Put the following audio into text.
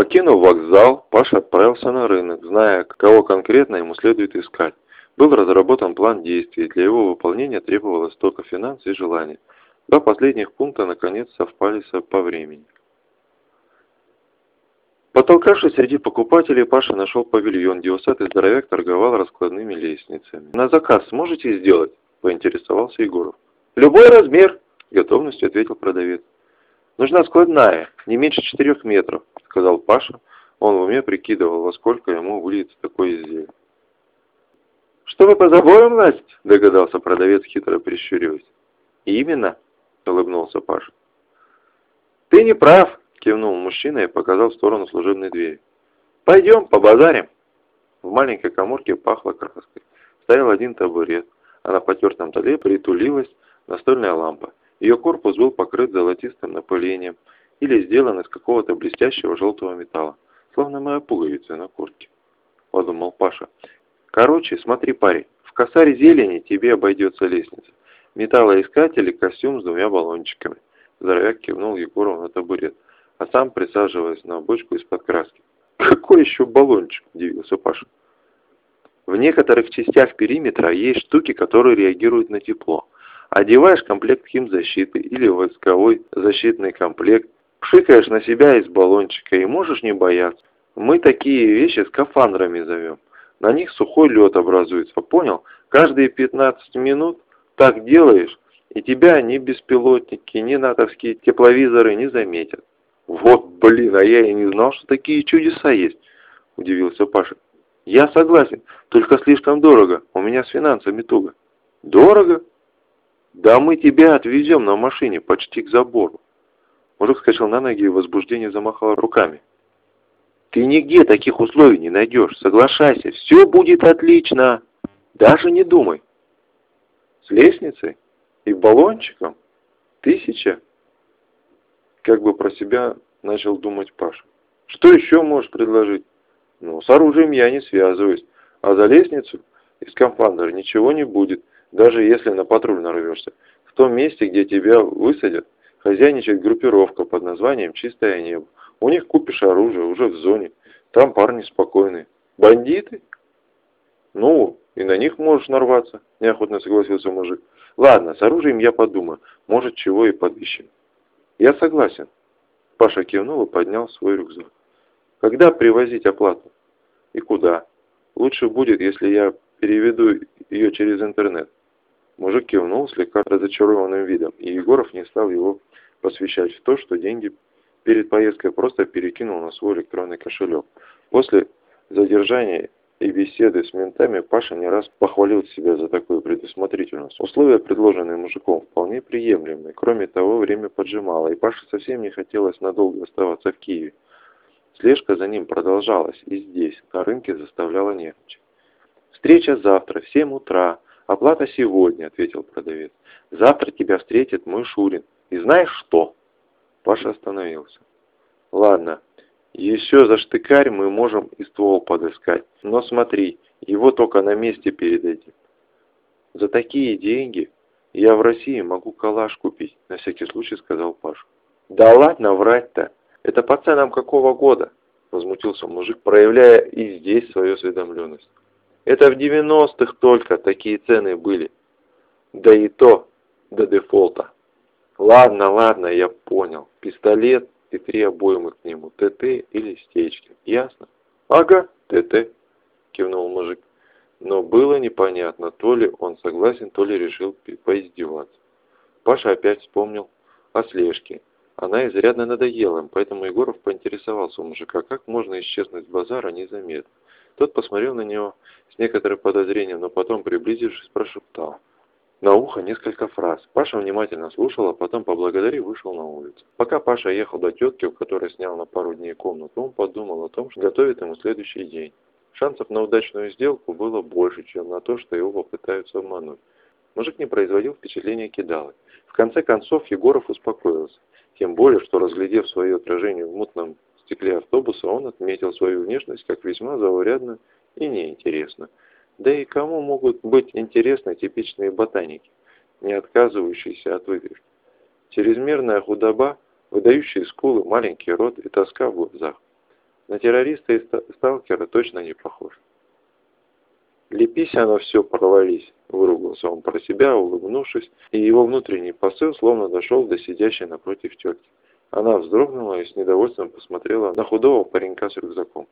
Покинув вокзал, Паша отправился на рынок, зная, кого конкретно ему следует искать. Был разработан план действий, для его выполнения требовалось только финанс и желание. Два последних пункта наконец совпали по времени. Потолкавшись среди покупателей, Паша нашел павильон, где усатый здоровяк торговал раскладными лестницами. «На заказ сможете сделать?» – поинтересовался Егоров. «Любой размер!» – готовностью ответил продавец. «Нужна складная, не меньше четырех метров», – сказал Паша. Он в уме прикидывал, во сколько ему выльется такое изделие. «Что вы по заборам, Настя?» – догадался продавец, хитро прищуриваясь. «Именно», – улыбнулся Паша. «Ты не прав», Кивнул мужчина и показал в сторону служебной двери. «Пойдем, побазарим!» В маленькой коморке пахло краской. Стоял один табурет, а на потертом столе притулилась настольная лампа. Ее корпус был покрыт золотистым напылением или сделан из какого-то блестящего желтого металла, словно моя пуговица на куртке. Подумал Паша. Короче, смотри, парень, в косаре зелени тебе обойдется лестница. Металлоискатель и костюм с двумя баллончиками. Здоровяк кивнул Егору на табурет а сам присаживаясь на бочку из-под краски. «Какой еще баллончик?» – удивился Паша. В некоторых частях периметра есть штуки, которые реагируют на тепло. Одеваешь комплект химзащиты или войсковой защитный комплект, пшикаешь на себя из баллончика и можешь не бояться. Мы такие вещи скафандрами зовем. На них сухой лед образуется, понял? Каждые 15 минут так делаешь, и тебя ни беспилотники, ни натовские тепловизоры не заметят. «Вот блин, а я и не знал, что такие чудеса есть», – удивился Паша. «Я согласен, только слишком дорого, у меня с финансами туго». «Дорого?» «Да мы тебя отвезем на машине почти к забору». Мужик скачал на ноги и в возбуждении замахал руками. «Ты нигде таких условий не найдешь, соглашайся, все будет отлично, даже не думай». «С лестницей? И баллончиком? Тысяча?» Как бы про себя начал думать Паша. Что еще можешь предложить? Ну, с оружием я не связываюсь. А за лестницу из комфандера ничего не будет, даже если на патруль нарвешься. В том месте, где тебя высадят, хозяйничает группировка под названием «Чистое небо». У них купишь оружие уже в зоне. Там парни спокойные. Бандиты? Ну, и на них можешь нарваться, неохотно согласился мужик. Ладно, с оружием я подумаю. Может, чего и подыщем. «Я согласен». Паша кивнул и поднял свой рюкзак. «Когда привозить оплату?» «И куда?» «Лучше будет, если я переведу ее через интернет». Мужик кивнул слегка разочарованным видом, и Егоров не стал его посвящать в то, что деньги перед поездкой просто перекинул на свой электронный кошелек. После задержания и беседы с ментами Паша не раз похвалил себя за такую предусмотрительность. Условия, предложенные мужиком, вполне приемлемые. Кроме того, время поджимало, и Паше совсем не хотелось надолго оставаться в Киеве. Слежка за ним продолжалась и здесь, на рынке заставляла нервничать. «Встреча завтра, в 7 утра. Оплата сегодня», — ответил продавец. «Завтра тебя встретит мой Шурин. И знаешь что?» Паша остановился. «Ладно, еще за штыкарь мы можем и ствол подыскать. Но смотри, его только на месте передадим. За такие деньги я в России могу калаш купить, на всякий случай сказал Паша. Да ладно врать-то. Это по ценам какого года? Возмутился мужик, проявляя и здесь свою осведомленность. Это в 90-х только такие цены были. Да и то до дефолта. Ладно, ладно, я понял. Пистолет и три обоймы к нему, ТТ или стечки. Ясно? Ага, ТТ, кивнул мужик. Но было непонятно, то ли он согласен, то ли решил поиздеваться. Паша опять вспомнил о слежке. Она изрядно надоела им, поэтому Егоров поинтересовался у мужика, как можно исчезнуть с базара незаметно. Тот посмотрел на него с некоторым подозрением, но потом, приблизившись, прошептал на ухо несколько фраз. Паша внимательно слушал, а потом поблагодарив вышел на улицу. Пока Паша ехал до тетки, у которой снял на пару дней комнату, он подумал о том, что готовит ему следующий день. Шансов на удачную сделку было больше, чем на то, что его попытаются обмануть. Мужик не производил впечатления кидалы. В конце концов Егоров успокоился. Тем более, что разглядев свое отражение в мутном стекле автобуса он отметил свою внешность как весьма заурядно и неинтересно. Да и кому могут быть интересны типичные ботаники, не отказывающиеся от выдержки? Чрезмерная худоба, выдающие скулы, маленький рот и тоска в глазах. На террориста и сталкера точно не похож. «Лепись оно все, порвались!» – выругался он про себя, улыбнувшись, и его внутренний посыл словно дошел до сидящей напротив тетки она вздрогнула и с недовольством посмотрела на худого паренька с рюкзаком.